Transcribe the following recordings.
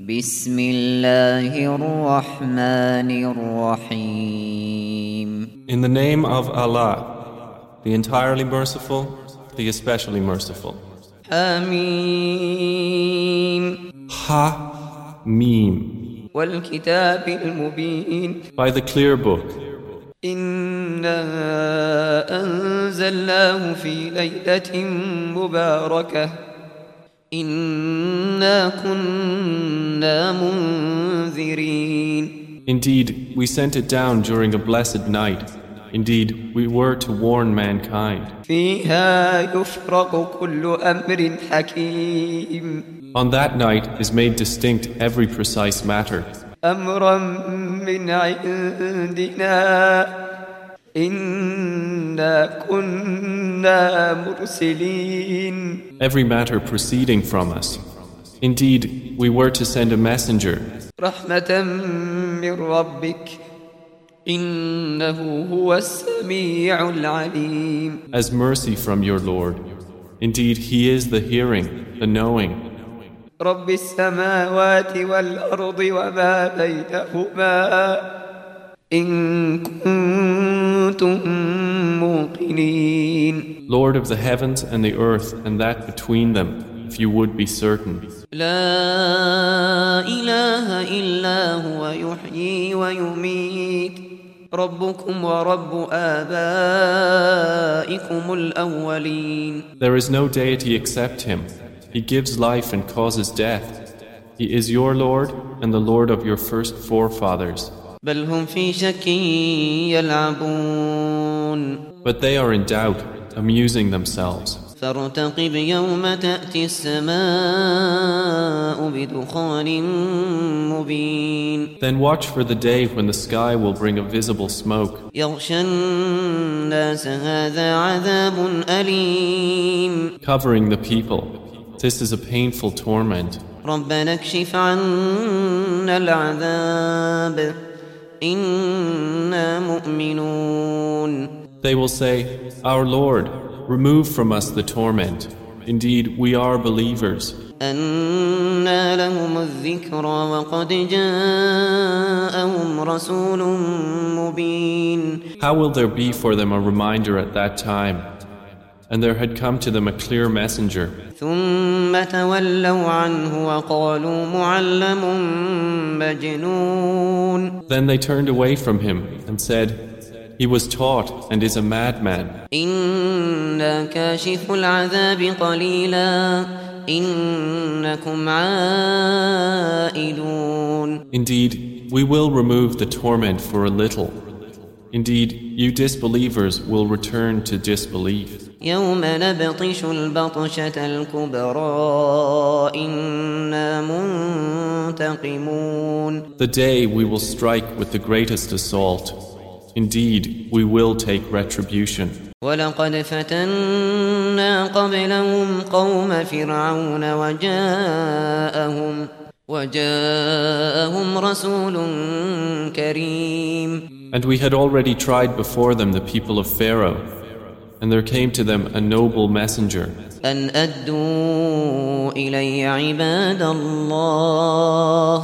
بسم الله الرحمن الرحيم In the name of Allah, the entirely merciful, the especially merciful. حميم Ha Mim. والكتاب المبين By the clear book, إنا أنزلناه في ليلة مباركة إنا كنا منذرين indeed, we sent it down during a blessed night. Indeed, we were to warn mankind. فيها يفرق كل أمر حكيم On that night is made distinct every precise matter. أمرا من عندنا إنا كنا مرسلين Every matter proceeding from us. Indeed, we were to send a messenger رحمة من ربك إنه هو السميع العليم as mercy from your Lord. Indeed, He is the hearing, the knowing, رب السماوات والأرض وما بينهما إن كنتم موقنين Lord of the heavens and the earth and that between them, if you would be certain. There is no deity except him. He gives life and causes death. He is your Lord and the Lord of your first forefathers. But they are in doubt, amusing themselves. فارتقب يوم تأتي السماء بدخان مبين Then watch for the day when the sky will bring a visible smoke. يغشى الناس هذا عذاب أليم covering the people. This is a painful torment. ربنا اكشف عنا العذاب إنا مؤمنون They will say, Our Lord, remove from us the torment. Indeed, we are believers. أنى لهم الذكرى وقد جاءهم رسول مبين How will there be for them a reminder at that time? And there had come to them a clear messenger. ثم تولوا عنه وقالوا معلم مجنون Then they turned away from him and said, He was taught and is a madman. إنا كاشف العذاب قليلا إنكم عائدون Indeed, we will remove the torment for a little. Indeed, you disbelievers will return to disbelief. يوم نبطش البطشة الكبرى إنا منتقمون The day we will strike with the greatest assault. Indeed, we will take retribution. ولقد فتنا قبلهم قوم فرعون وجاءهم وجاءهم رسول كريم And we had already tried before them the people of Pharaoh, and there came to them a noble messenger. أن أدوا إلي عباد الله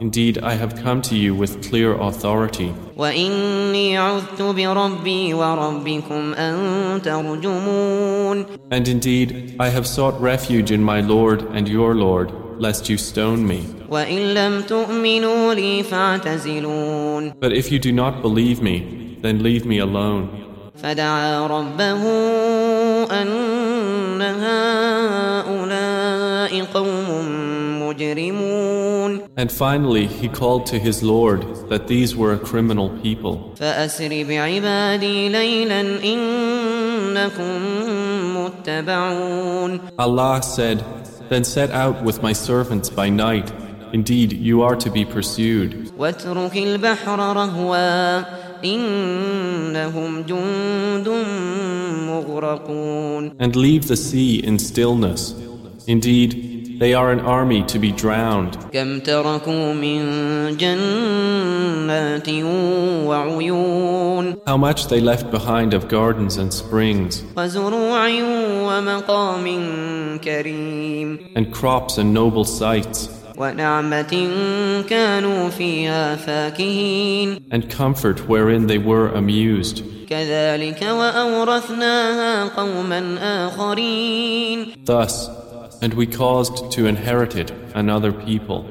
Indeed, I have come to you with clear authority. وإني عذت بربي وربكم أن ترجمون And indeed, I have sought refuge in my Lord and your Lord, lest you stone me. وإن لم تؤمنوا لي فاعتزلون But if you do not believe me, then leave me alone. فدعا ربه أن هؤلاء قوم مجرمون and finally, he called to his Lord that these were a criminal people. Allah said, Then set out with my servants by night. Indeed, you are to be pursued. And leave the sea in stillness. Indeed, they are an army to be drowned. كم تركوا من جنات وعيون How much they left behind of gardens and springs, وزروع ومقام كريم and crops and noble sights, ونعمة كانوا فيها فاكهين and comfort wherein they were amused. كذلك وأورثناها قوما آخرين Thus, and we caused to inherit it another people.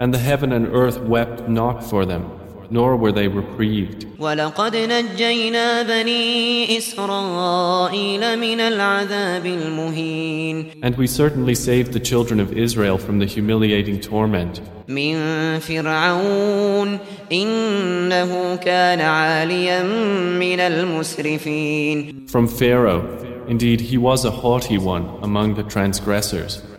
And the heaven and earth wept not for them, nor were they reprieved. ولقد نجينا بني إسرائيل من العذاب المهين And we certainly saved the children of Israel from the humiliating torment. من فرعون إنه كان عاليا من المسرفين From Pharaoh, indeed, he was a haughty one among the transgressors.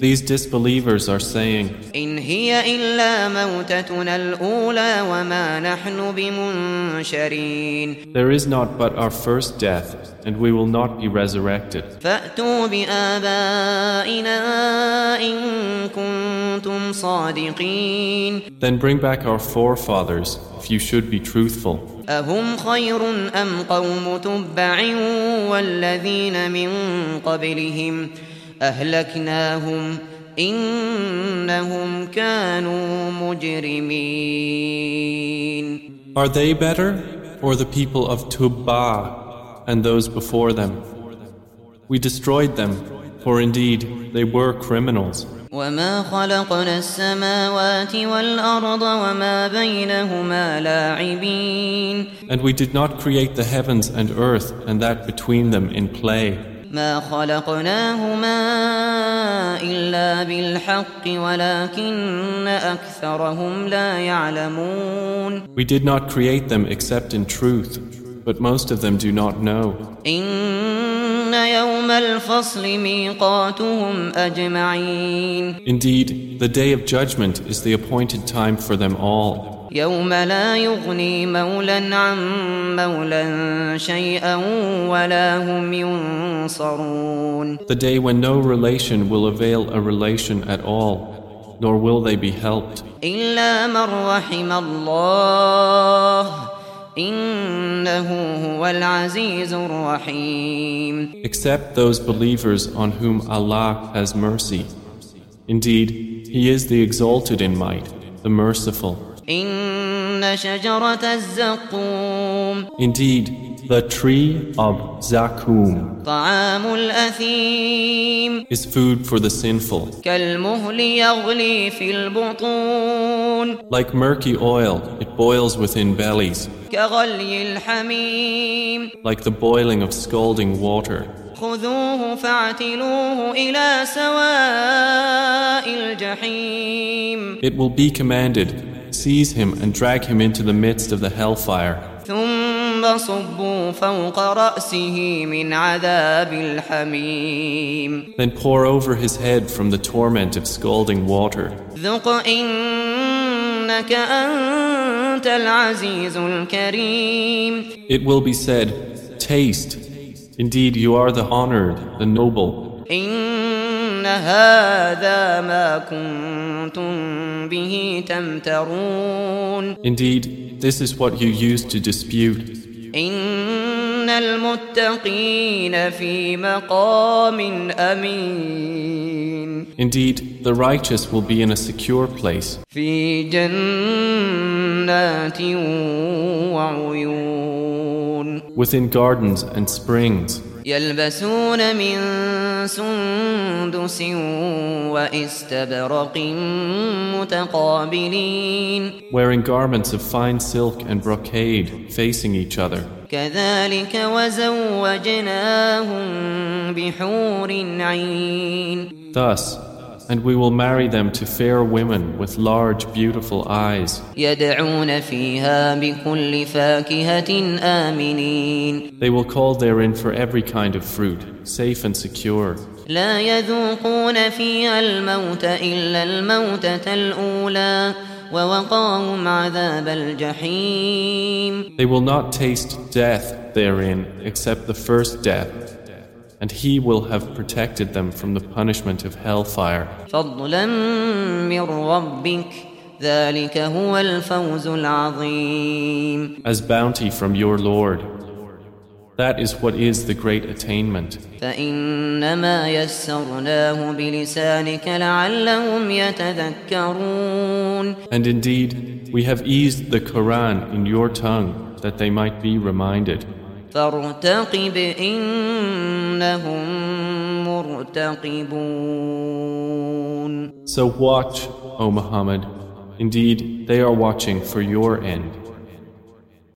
these disbelievers are saying, إن هي إلا موتتنا الأولى وما نحن بمنشرين There is not but our first death, and we will not be resurrected. فأتوا بآبائنا إن كنتم صادقين Then bring back our forefathers, if you should be truthful. أهم خير أم قوم تبع والذين من قبلهم أهلكناهم إنهم كانوا مجرمين Are they better, or the people of Tubba and those before them? We destroyed them, for indeed they were criminals. وما خلقنا السماوات والأرض وما بينهما لاعبين And we did not create the heavens and earth and that between them in play. ما خلقناهما إلا بالحق ولكن أكثرهم لا يعلمون We did not create them except in truth, but most of them do not know. إن يوم الفصل ميقاتهم أجمعين Indeed, the day of judgment is the appointed time for them all. يوم لا يغني مولا عن مولا شيئا ولا هم ينصرون The day when no relation will avail a relation at all, nor will they be helped. إلا من رحم الله إنه هو العزيز الرحيم except those believers on whom Allah has mercy. Indeed, He is the exalted in might, the merciful. Indeed, the tree of Zaqqum is food for the sinful. Like murky oil, it boils within bellies. Like the boiling of scalding water. خذوه فاعتلوه إلى سواء الجحيم It will be commanded Seize him and drag him into the midst of the hellfire. Then pour over his head from the torment of scalding water. It will be said, Taste. Indeed, you are the honored, the noble. إن هذا ما كنتم به تمترون Indeed, this is what you used to dispute. إن المتقين في مقام أمين Indeed, the righteous will be in a secure place, في جنات وعيون within gardens and springs. يلبسون من سندس واستبرق متقابلين Wearing garments of fine silk and brocade facing each other. كذلك وزوجناهم بحور عين Thus, and we will marry them to fair women with large, beautiful eyes. يدعون فيها بكل فاكهة آمنين They will call therein for every kind of fruit, safe and secure. لا يذوقون فيها الموت إلا الموتة الأولى ووقاهم عذاب الجحيم They will not taste death therein except the first death, and he will have protected them from the punishment of hellfire. As bounty from your Lord. That is what is the great attainment. And indeed, we have eased the Quran in your tongue that they might be reminded. فارتقب إنهم مرتقبون So watch, O Muhammad. Indeed, they are watching for your end.